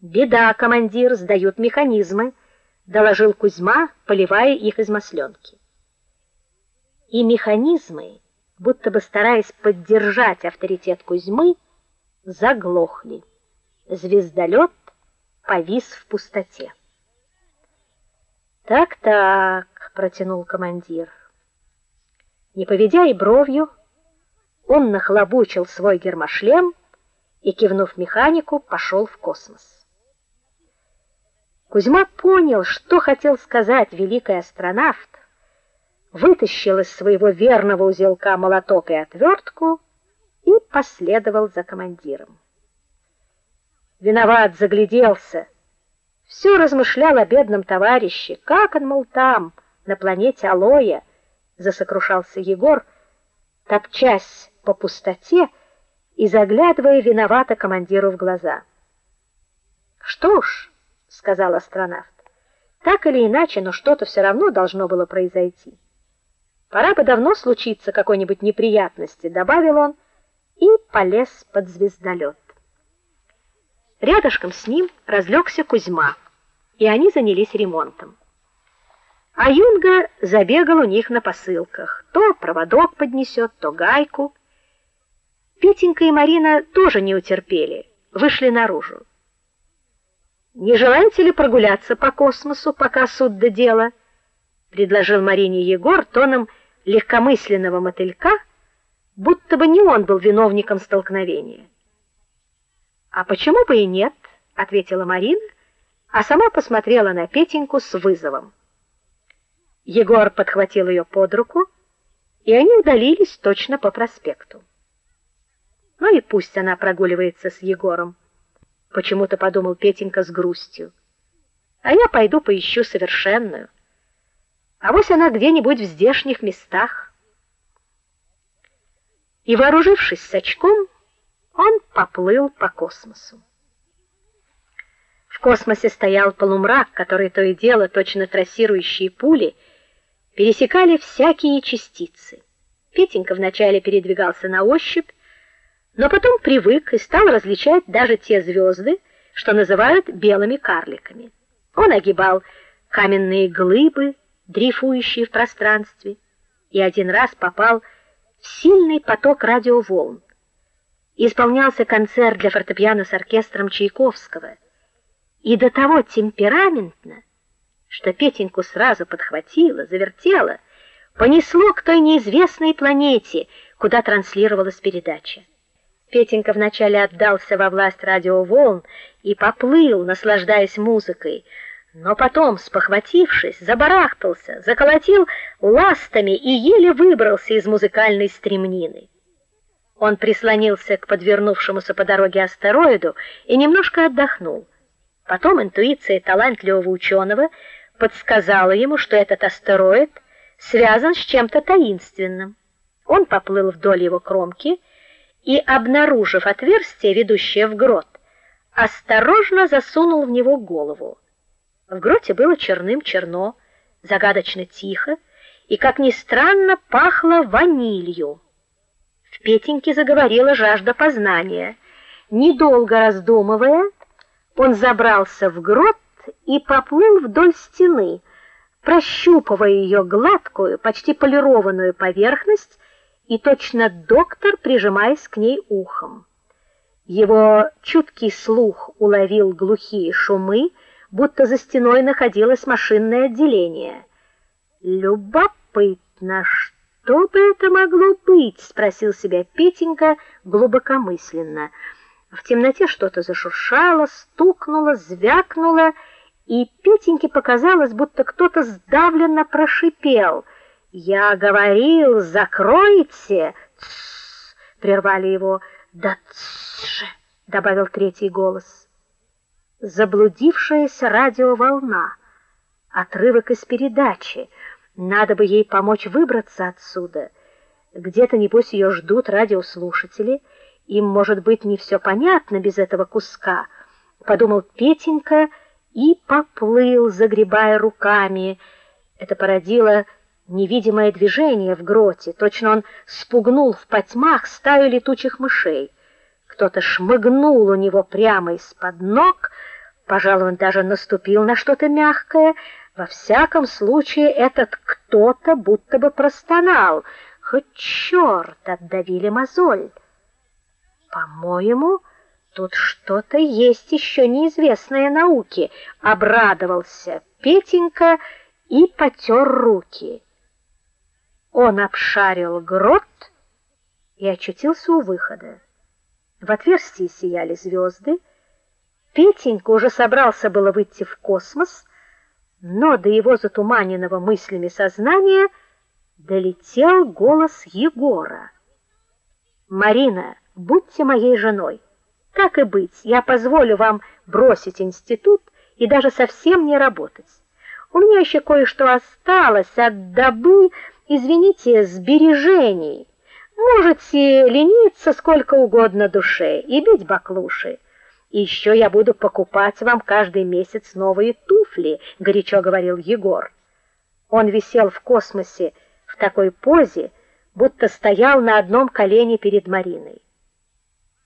Беда, командир, сдают механизмы, доложил Кузьма, поливая их из масленки. И механизмы, будто бы стараясь поддержать авторитет Кузьмы, заглохли. Звездолет повис в пустоте. Так-так, протянул командир. Не поведя и бровью, он нахлобучил свой гермошлем и кивнув механику, пошел в космос. Кузьма понял, что хотел сказать великий астронавт, вытащил из своего верного узелка молоток и отвертку и последовал за командиром. Виноват загляделся. Все размышлял о бедном товарище, как он мол там, на планете Алоя, засокрушался Егор, топчась по пустоте и заглядывая виновато командиру в глаза. Что ж, сказал астронавт. Так или иначе, но что-то все равно должно было произойти. Пора бы давно случиться какой-нибудь неприятности, добавил он и полез под звездолет. Рядышком с ним разлегся Кузьма, и они занялись ремонтом. А Юнга забегал у них на посылках. То проводок поднесет, то гайку. Петенька и Марина тоже не утерпели, вышли наружу. Не желаете ли прогуляться по космосу, пока суд до дела? предложил Марине Егор тоном легкомысленного мотылька, будто бы не он был виновником столкновения. А почему бы и нет, ответила Марина, а сама посмотрела на Петеньку с вызовом. Егор подхватил ее под руку, и они удалились точно по проспекту. Ну и пусть она прогуливается с Егором почему-то подумал Петенька с грустью. А я пойду поищу совершенную. А вот она где-нибудь в здешних местах. И вооружившись сачком, он поплыл по космосу. В космосе стоял полумрак, который то и дело, точно трассирующие пули, пересекали всякие частицы. Петенька вначале передвигался на ощупь, но потом привык и стал различать даже те звезды, что называют белыми карликами. Он огибал каменные глыбы, дрейфующие в пространстве, и один раз попал в сильный поток радиоволн. Исполнялся концерт для фортепиано с оркестром Чайковского, и до того темпераментно, что Петеньку сразу подхватило, завертело, понесло к той неизвестной планете, куда транслировалась передача. Петенька вначале отдался во власть радиоволн и поплыл, наслаждаясь музыкой, но потом, спохватившись, забарахтался, заколотил ластами и еле выбрался из музыкальной стремнины. Он прислонился к подвернувшемуся по дороге астероиду и немножко отдохнул. Потом интуиция талантливого ученого подсказала ему, что этот астероид связан с чем-то таинственным. Он поплыл вдоль его кромки и, обнаружив отверстие, ведущее в грот, осторожно засунул в него голову. В гроте было черным-черно, загадочно тихо и, как ни странно, пахло ванилью. В Петеньке заговорила жажда познания. Недолго раздумывая, он забрался в грот и поплыл вдоль стены, прощупывая ее гладкую, почти полированную поверхность и точно доктор, прижимаясь к ней ухом. Его чуткий слух уловил глухие шумы, будто за стеной находилось машинное отделение. Любопытно, что бы это могло быть, спросил себя Петенька глубокомысленно. В темноте что-то зашуршало, стукнуло, звякнуло, и Петеньке показалось, будто кто-то сдавленно прошипел — я говорил, закройте. Прервали его. Да тс добавил третий голос. Заблудившаяся радиоволна. Отрывок из передачи. Надо бы ей помочь выбраться отсюда. Где-то небось ее ждут радиослушатели. Им, может быть, не все понятно без этого куска, подумал Петенька и поплыл, загребая руками. Это породило невидимое движение в гроте, точно он спугнул в потьмах стаю летучих мышей. Кто-то шмыгнул у него прямо из-под ног, Пожалуй, он даже наступил на что-то мягкое. Во всяком случае, этот кто-то будто бы простонал. Хоть черт, отдавили мозоль. По-моему, тут что-то есть еще неизвестное науке, обрадовался Петенька и потер руки. Он обшарил грот и очутился у выхода. В отверстии сияли звезды. Петенька уже собрался было выйти в космос, но до его затуманенного мыслями сознания долетел голос Егора. Марина, будьте моей женой. Так и быть, я позволю вам бросить институт и даже совсем не работать. У меня еще кое-что осталось от добы, извините, сбережений. Можете лениться сколько угодно душе и бить баклуши. И еще я буду покупать вам каждый месяц новые туфли, горячо говорил Егор. Он висел в космосе в такой позе, будто стоял на одном колене перед Мариной.